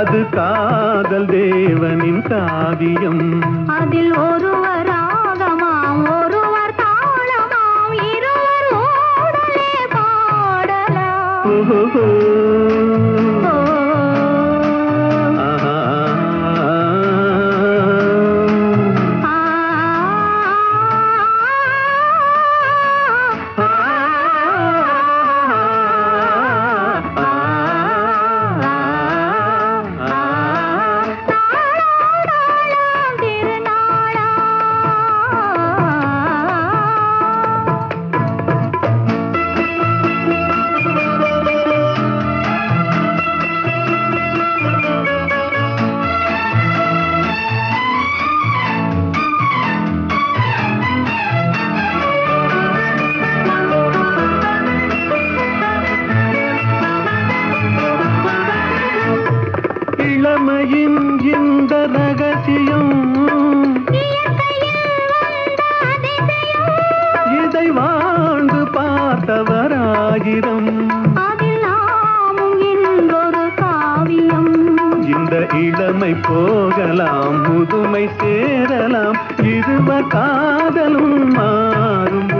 அது காதல் தேவனின் காவியம். அதில் ஒருவரா இளமையின் இந்த ரகசியம். இதை வாழ்ந்து பார்த்தவராயிரம் இந்த இளமை போகலாம் முதுமை சேரலாம். இருவர் காதலும் மாறும்.